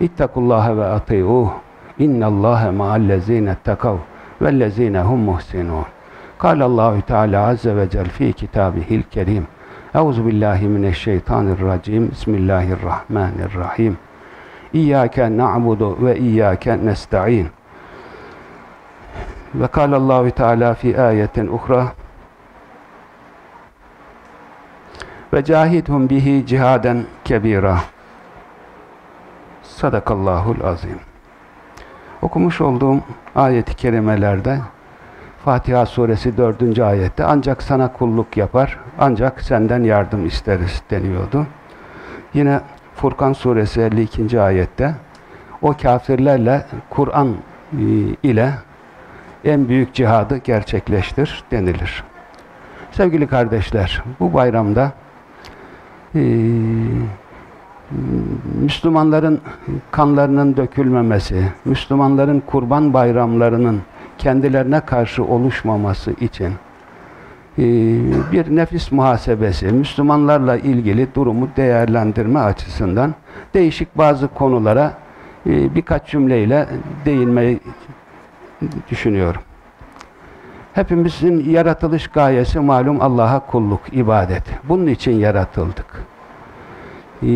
İttakullaha ve ati'uh. İnnallâhe ma'allezîne ettekav vellezîne hum muhsinûn. Kâle Allahü Teala Azze ve Celle fi kitabihil kerim. Euzu billahi mineşşeytanirracim. Bismillahirrahmanirrahim. İyyâke na'budu ve iyyâke nestaîn. Ve kâle Allahü Teala fi ayetin uhra ve cahidhum bihi cihaden kebira. Sadakallahul azim. Okumuş olduğum ayet-i kerimelerde Fatiha suresi 4. ayette ancak sana kulluk yapar, ancak senden yardım isteriz deniyordu. Yine Furkan suresi 52. ayette o kafirlerle Kur'an e, ile en büyük cihadı gerçekleştir denilir. Sevgili kardeşler, bu bayramda e, Müslümanların kanlarının dökülmemesi, Müslümanların kurban bayramlarının kendilerine karşı oluşmaması için e, bir nefis muhasebesi, Müslümanlarla ilgili durumu değerlendirme açısından değişik bazı konulara e, birkaç cümleyle değinmeyi düşünüyorum. Hepimizin yaratılış gayesi malum Allah'a kulluk, ibadet. Bunun için yaratıldık. E,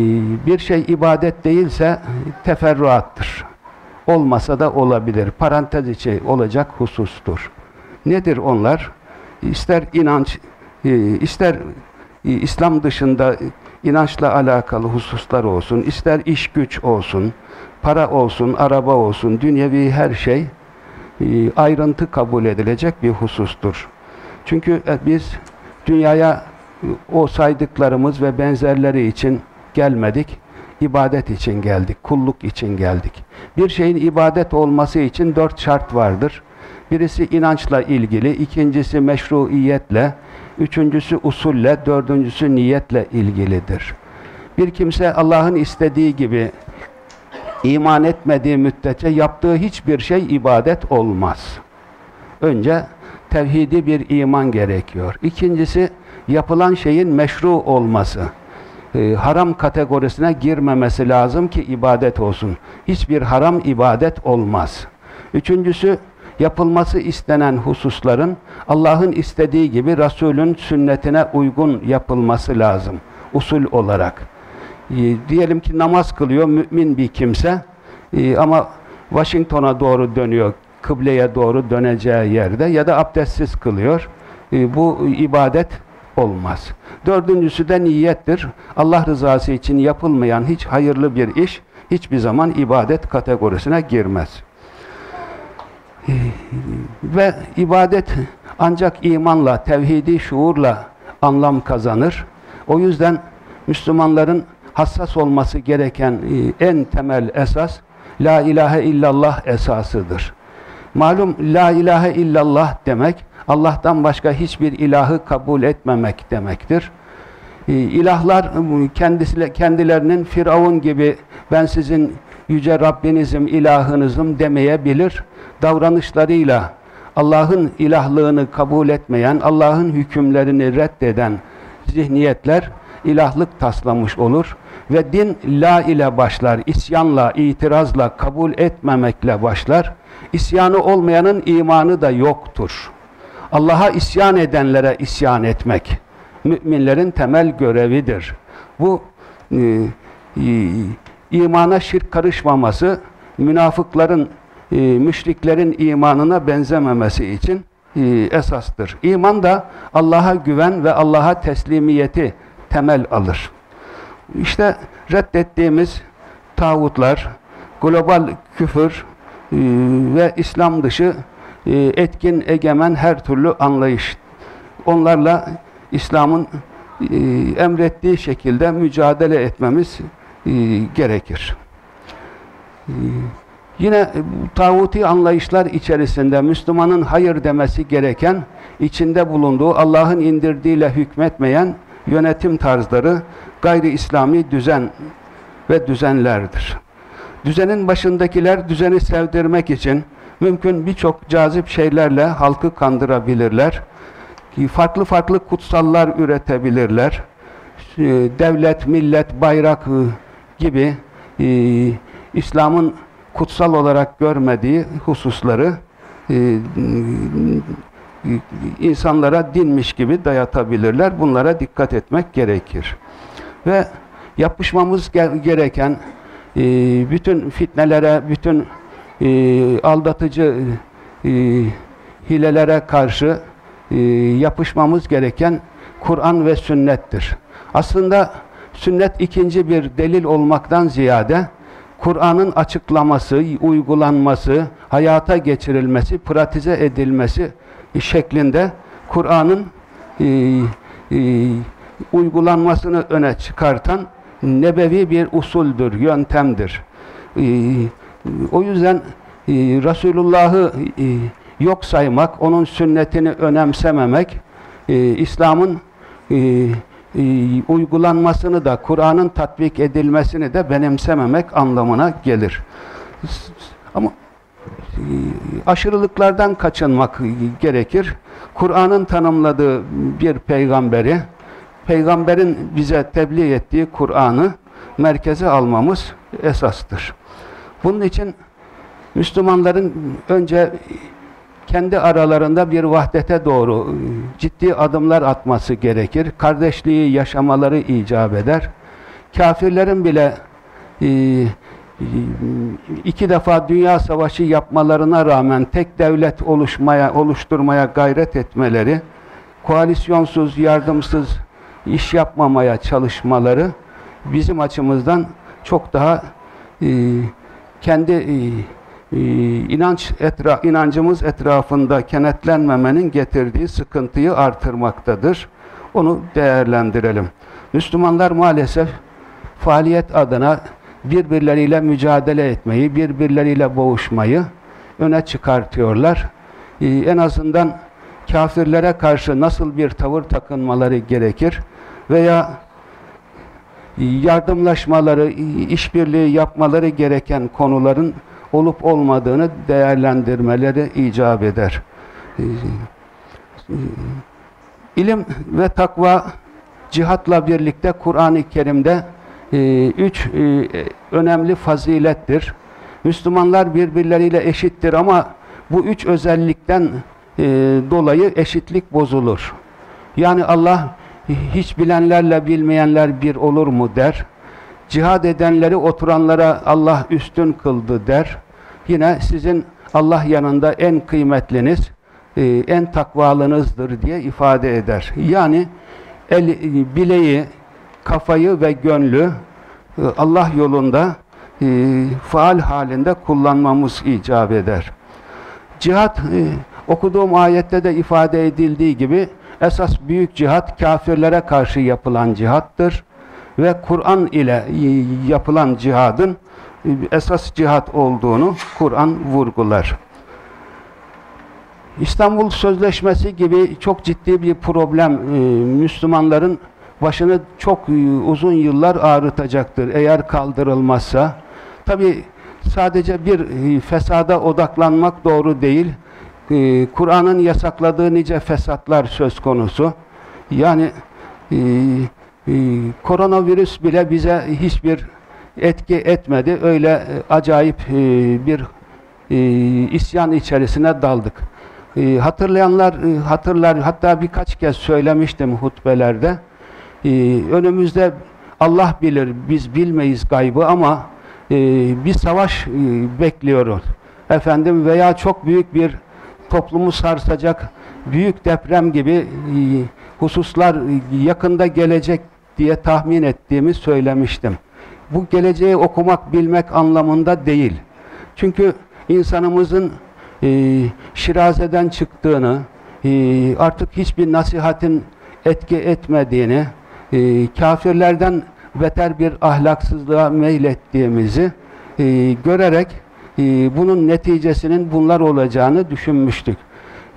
bir şey ibadet değilse teferruattır olmasa da olabilir. Parantez içi olacak husustur. Nedir onlar? İster inanç, e, ister e, İslam dışında inançla alakalı hususlar olsun, ister iş güç olsun, para olsun, araba olsun, dünyevi her şey e, ayrıntı kabul edilecek bir husustur. Çünkü biz dünyaya o saydıklarımız ve benzerleri için gelmedik ibadet için geldik, kulluk için geldik. Bir şeyin ibadet olması için dört şart vardır. Birisi inançla ilgili, ikincisi meşruiyetle, üçüncüsü usulle, dördüncüsü niyetle ilgilidir. Bir kimse Allah'ın istediği gibi iman etmediği müddetçe yaptığı hiçbir şey ibadet olmaz. Önce tevhidi bir iman gerekiyor. İkincisi yapılan şeyin meşru olması e, haram kategorisine girmemesi lazım ki ibadet olsun. Hiçbir haram ibadet olmaz. Üçüncüsü, yapılması istenen hususların Allah'ın istediği gibi Resul'ün sünnetine uygun yapılması lazım. Usul olarak. E, diyelim ki namaz kılıyor mümin bir kimse e, ama Washington'a doğru dönüyor, kıbleye doğru döneceği yerde ya da abdestsiz kılıyor. E, bu ibadet olmaz. Dördüncüsü de niyettir. Allah rızası için yapılmayan hiç hayırlı bir iş hiçbir zaman ibadet kategorisine girmez. Ve ibadet ancak imanla, tevhidi şuurla anlam kazanır. O yüzden Müslümanların hassas olması gereken e, en temel esas La ilahe illallah esasıdır. Malum La ilahe illallah demek Allah'tan başka hiçbir ilahı kabul etmemek demektir. Ee, ilahlar kendisi, kendilerinin Firavun gibi ben sizin yüce Rabbinizim, ilahınızım demeyebilir. Davranışlarıyla Allah'ın ilahlığını kabul etmeyen, Allah'ın hükümlerini reddeden zihniyetler ilahlık taslamış olur ve din la ile başlar, isyanla, itirazla, kabul etmemekle başlar. İsyanı olmayanın imanı da yoktur. Allah'a isyan edenlere isyan etmek müminlerin temel görevidir. Bu e, e, imana şirk karışmaması, münafıkların, e, müşriklerin imanına benzememesi için e, esastır. İman da Allah'a güven ve Allah'a teslimiyeti temel alır. İşte reddettiğimiz tağutlar, global küfür e, ve İslam dışı etkin, egemen her türlü anlayış. Onlarla İslam'ın e, emrettiği şekilde mücadele etmemiz e, gerekir. Yine e, bu tağuti anlayışlar içerisinde Müslümanın hayır demesi gereken, içinde bulunduğu Allah'ın indirdiğiyle hükmetmeyen yönetim tarzları gayri İslami düzen ve düzenlerdir. Düzenin başındakiler düzeni sevdirmek için mümkün birçok cazip şeylerle halkı kandırabilirler. Farklı farklı kutsallar üretebilirler. E, devlet, millet, bayrak e, gibi İslam'ın kutsal olarak görmediği hususları e, insanlara dinmiş gibi dayatabilirler. Bunlara dikkat etmek gerekir. Ve yapışmamız gereken e, bütün fitnelere, bütün e, aldatıcı e, hilelere karşı e, yapışmamız gereken Kur'an ve sünnettir. Aslında sünnet ikinci bir delil olmaktan ziyade Kur'an'ın açıklaması, uygulanması, hayata geçirilmesi, pratize edilmesi şeklinde Kur'an'ın e, e, uygulanmasını öne çıkartan nebevi bir usuldür, yöntemdir. E, o yüzden e, Resulullah'ı e, yok saymak, onun sünnetini önemsememek, e, İslam'ın uygulanmasını da, Kur'an'ın tatbik edilmesini de benimsememek anlamına gelir. Ama aşırılıklardan kaçınmak gerekir. Kur'an'ın tanımladığı bir peygamberi, peygamberin bize tebliğ ettiği Kur'an'ı merkeze almamız esastır. Bunun için Müslümanların önce kendi aralarında bir vahdete doğru e, ciddi adımlar atması gerekir. Kardeşliği yaşamaları icap eder. Kafirlerin bile e, e, iki defa dünya savaşı yapmalarına rağmen tek devlet oluşmaya, oluşturmaya gayret etmeleri, koalisyonsuz, yardımsız iş yapmamaya çalışmaları bizim açımızdan çok daha kendi ee, inanç etra inancımız etrafında kenetlenmemenin getirdiği sıkıntıyı artırmaktadır. Onu değerlendirelim. Müslümanlar maalesef faaliyet adına birbirleriyle mücadele etmeyi, birbirleriyle boğuşmayı öne çıkartıyorlar. Ee, en azından kafirlere karşı nasıl bir tavır takınmaları gerekir veya yardımlaşmaları, işbirliği yapmaları gereken konuların olup olmadığını değerlendirmeleri icap eder. İlim ve takva cihatla birlikte Kur'an-ı Kerim'de üç önemli fazilettir. Müslümanlar birbirleriyle eşittir ama bu üç özellikten dolayı eşitlik bozulur. Yani Allah hiç bilenlerle bilmeyenler bir olur mu der. Cihad edenleri oturanlara Allah üstün kıldı der. Yine sizin Allah yanında en kıymetliniz, e, en takvalınızdır diye ifade eder. Yani el, bileği, kafayı ve gönlü e, Allah yolunda e, faal halinde kullanmamız icap eder. Cihat, okuduğum ayette de ifade edildiği gibi esas büyük cihat kafirlere karşı yapılan cihattır ve Kur'an ile yapılan cihadın esas cihat olduğunu Kur'an vurgular. İstanbul Sözleşmesi gibi çok ciddi bir problem e, Müslümanların başını çok e, uzun yıllar ağrıtacaktır eğer kaldırılmazsa. Tabi sadece bir e, fesada odaklanmak doğru değil. Kur'an'ın yasakladığı nice fesatlar söz konusu. Yani koronavirüs bile bize hiçbir etki etmedi. Öyle e, acayip e, bir e, isyan içerisine daldık. Hatırlayanlar hatırlar, hatta birkaç kez söylemiştim hutbelerde. Önümüzde Allah bilir, biz bilmeyiz gaybı ama bir savaş bekliyoruz. Efendim veya çok büyük bir toplumu sarsacak büyük deprem gibi hususlar yakında gelecek diye tahmin ettiğimi söylemiştim bu geleceği okumak, bilmek anlamında değil. Çünkü insanımızın e, şirazeden çıktığını, e, artık hiçbir nasihatin etki etmediğini, e, kafirlerden beter bir ahlaksızlığa meylettiğimizi e, görerek e, bunun neticesinin bunlar olacağını düşünmüştük.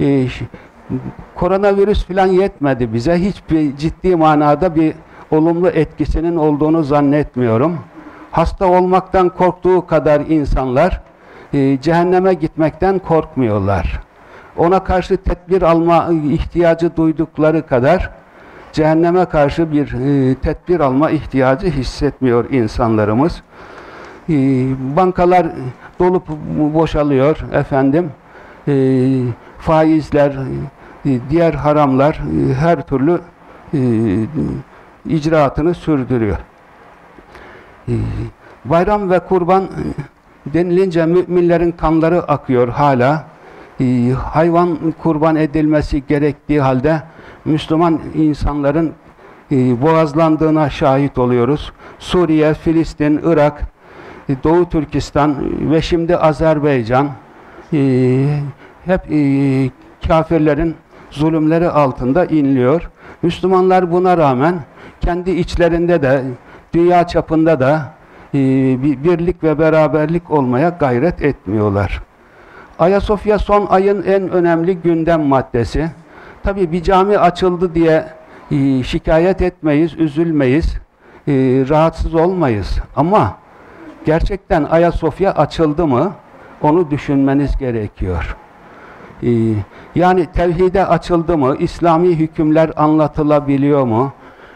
E, koronavirüs falan yetmedi bize. Hiçbir ciddi manada bir olumlu etkisinin olduğunu zannetmiyorum. Hasta olmaktan korktuğu kadar insanlar e, cehenneme gitmekten korkmuyorlar. Ona karşı tedbir alma ihtiyacı duydukları kadar cehenneme karşı bir e, tedbir alma ihtiyacı hissetmiyor insanlarımız. E, bankalar dolup boşalıyor efendim. E, faizler, e, diğer haramlar e, her türlü e, icraatını sürdürüyor. E, bayram ve kurban e, denilince müminlerin kanları akıyor hala. E, hayvan kurban edilmesi gerektiği halde Müslüman insanların e, boğazlandığına şahit oluyoruz. Suriye, Filistin, Irak, Doğu Türkistan ve şimdi Azerbaycan e, hep kafirlerin zulümleri altında inliyor. Müslümanlar buna rağmen kendi içlerinde de dünya çapında da e, bir birlik ve beraberlik olmaya gayret etmiyorlar. Ayasofya son ayın en önemli gündem maddesi. Tabi bir cami açıldı diye şikayet etmeyiz, üzülmeyiz, rahatsız olmayız. Ama gerçekten Ayasofya açıldı mı onu düşünmeniz gerekiyor. E, yani tevhide açıldı mı, İslami hükümler anlatılabiliyor mu?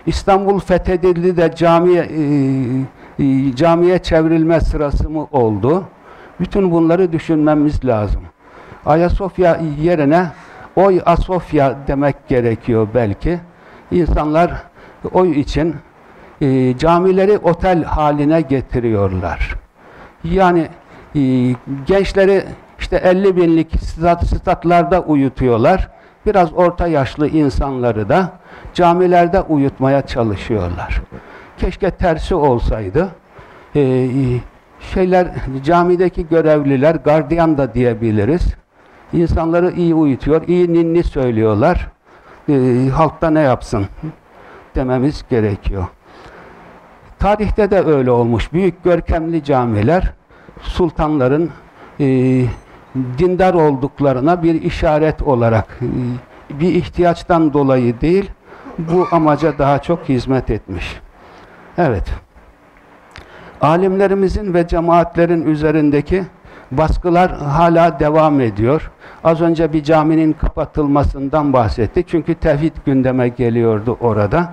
İstanbul fethedildi de camiye, e, e, camiye çevrilme sırası mı oldu? Bütün bunları düşünmemiz lazım. Ayasofya yerine Oy Asofya demek gerekiyor belki. İnsanlar oy için e, camileri otel haline getiriyorlar. Yani e, gençleri işte 50 binlik stat, statlarda uyutuyorlar. Biraz orta yaşlı insanları da camilerde uyutmaya çalışıyorlar. Keşke tersi olsaydı. E, şeyler camideki görevliler gardiyan da diyebiliriz. İnsanları iyi uyutuyor, iyi ninni söylüyorlar. E, halkta ne yapsın dememiz gerekiyor. Tarihte de öyle olmuş. Büyük görkemli camiler sultanların e, dindar olduklarına bir işaret olarak e, bir ihtiyaçtan dolayı değil bu amaca daha çok hizmet etmiş. Evet. Alimlerimizin ve cemaatlerin üzerindeki baskılar hala devam ediyor. Az önce bir caminin kapatılmasından bahsettik. Çünkü tevhid gündeme geliyordu orada.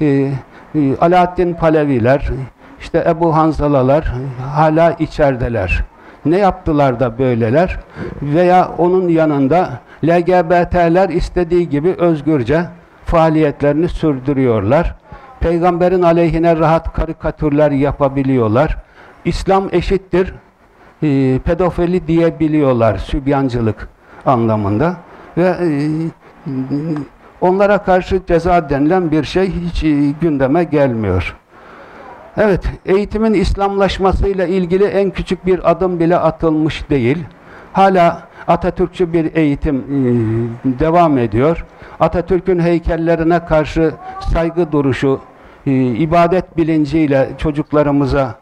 Ee, Alaaddin Paleviler, işte Ebu Hanzalalar hala içerideler. Ne yaptılar da böyleler? Veya onun yanında LGBT'ler istediği gibi özgürce faaliyetlerini sürdürüyorlar. Peygamberin aleyhine rahat karikatürler yapabiliyorlar. İslam eşittir, e, pedofili diyebiliyorlar sübyancılık anlamında ve e, onlara karşı ceza denilen bir şey hiç e, gündeme gelmiyor. Evet, eğitimin İslamlaşmasıyla ilgili en küçük bir adım bile atılmış değil. Hala Atatürkçü bir eğitim e, devam ediyor. Atatürk'ün heykellerine karşı saygı duruşu, e, ibadet bilinciyle çocuklarımıza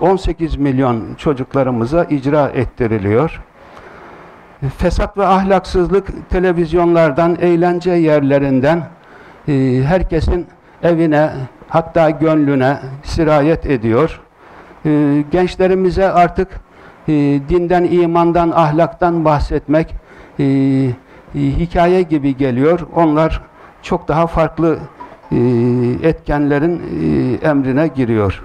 18 milyon çocuklarımıza icra ettiriliyor. Fesat ve ahlaksızlık televizyonlardan, eğlence yerlerinden e, herkesin evine hatta gönlüne sirayet ediyor. E, gençlerimize artık e, dinden, imandan, ahlaktan bahsetmek hikaye gibi geliyor. Onlar çok daha farklı etkenlerin emrine giriyor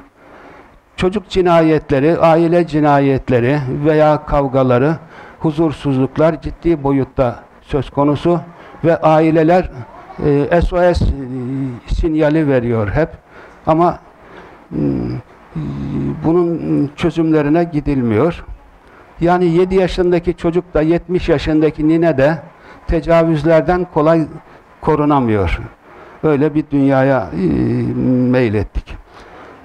çocuk cinayetleri, aile cinayetleri veya kavgaları, huzursuzluklar ciddi boyutta söz konusu ve aileler e, SOS e, sinyali veriyor hep. Ama e, bunun çözümlerine gidilmiyor. Yani 7 yaşındaki çocuk da 70 yaşındaki nine de tecavüzlerden kolay korunamıyor. Öyle bir dünyaya e, meylettik.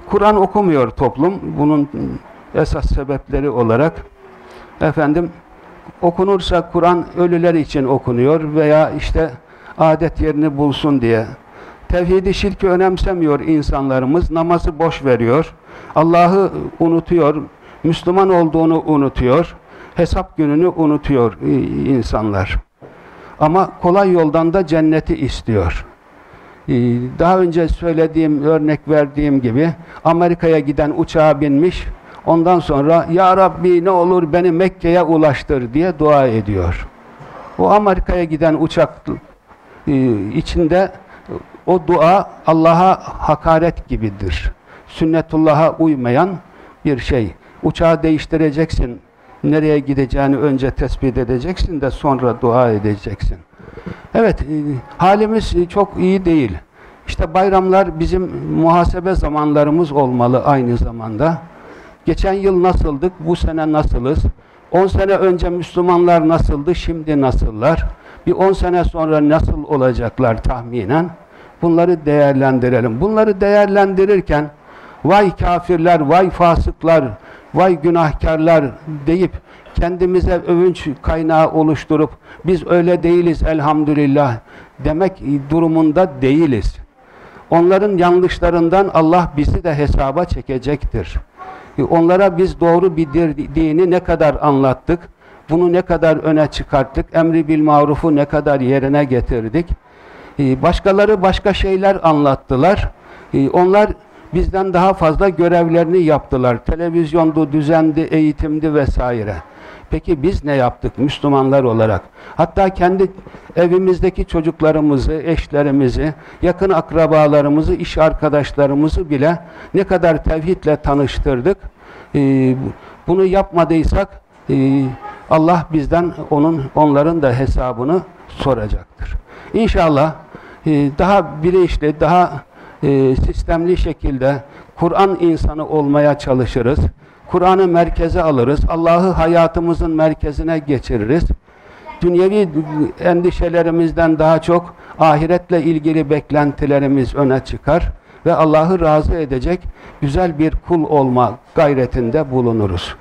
Kur'an okumuyor toplum. Bunun esas sebepleri olarak efendim okunursa Kur'an ölüler için okunuyor veya işte adet yerini bulsun diye. Tevhidi şirki önemsemiyor insanlarımız. Namazı boş veriyor. Allah'ı unutuyor. Müslüman olduğunu unutuyor, hesap gününü unutuyor e, insanlar. Ama kolay yoldan da cenneti istiyor. E, daha önce söylediğim, örnek verdiğim gibi Amerika'ya giden uçağa binmiş, ondan sonra Ya Rabbi ne olur beni Mekke'ye ulaştır diye dua ediyor. O Amerika'ya giden uçak e, içinde o dua Allah'a hakaret gibidir. Sünnetullah'a uymayan bir şey. Uçağı değiştireceksin. Nereye gideceğini önce tespit edeceksin de sonra dua edeceksin. Evet, e, halimiz çok iyi değil. İşte bayramlar bizim muhasebe zamanlarımız olmalı aynı zamanda. Geçen yıl nasıldık, bu sene nasılız? 10 sene önce Müslümanlar nasıldı, şimdi nasıllar? Bir 10 sene sonra nasıl olacaklar tahminen? Bunları değerlendirelim. Bunları değerlendirirken vay kafirler, vay fasıklar, vay günahkarlar deyip kendimize övünç kaynağı oluşturup biz öyle değiliz elhamdülillah demek durumunda değiliz. Onların yanlışlarından Allah bizi de hesaba çekecektir. E, onlara biz doğru bir dini ne kadar anlattık, bunu ne kadar öne çıkarttık, emri bil marufu ne kadar yerine getirdik. E, başkaları başka şeyler anlattılar. E, onlar bizden daha fazla görevlerini yaptılar. Televizyondu, düzendi, eğitimdi vesaire. Peki biz ne yaptık Müslümanlar olarak? Hatta kendi evimizdeki çocuklarımızı, eşlerimizi, yakın akrabalarımızı, iş arkadaşlarımızı bile ne kadar tevhidle tanıştırdık. Ee, bunu yapmadıysak e, Allah bizden onun onların da hesabını soracaktır. İnşallah e, daha bilinçli, daha e, sistemli şekilde Kur'an insanı olmaya çalışırız. Kur'an'ı merkeze alırız. Allah'ı hayatımızın merkezine geçiririz. Dünyevi endişelerimizden daha çok ahiretle ilgili beklentilerimiz öne çıkar ve Allah'ı razı edecek güzel bir kul olma gayretinde bulunuruz.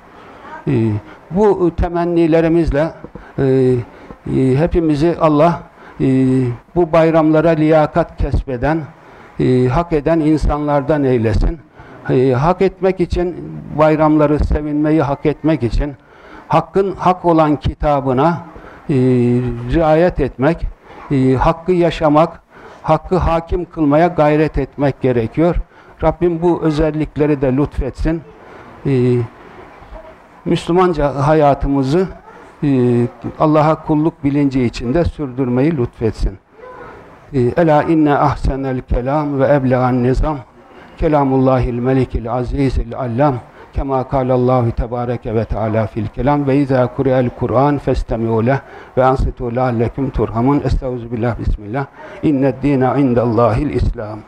Ee, bu temennilerimizle e, e, hepimizi Allah e, bu bayramlara liyakat kesbeden, hak eden insanlardan eylesin hak etmek için bayramları sevinmeyi hak etmek için hakkın hak olan kitabına riayet etmek, hakkı yaşamak, hakkı hakim kılmaya gayret etmek gerekiyor. Rabbim bu özellikleri de lütfetsin. E, Müslümanca hayatımızı e, Allah'a kulluk bilinci içinde sürdürmeyi lütfetsin. E, Ela inne ahsenel kelam ve eblegan nizam kelamullahil melikil azizil allam kema kalallahu tebareke ve teala fil kelam ve izâ kure'el Kur'an festemi'u leh ve ansitu leallekum turhamun. Estağuzubillah bismillah. İnned dîne indallahil islam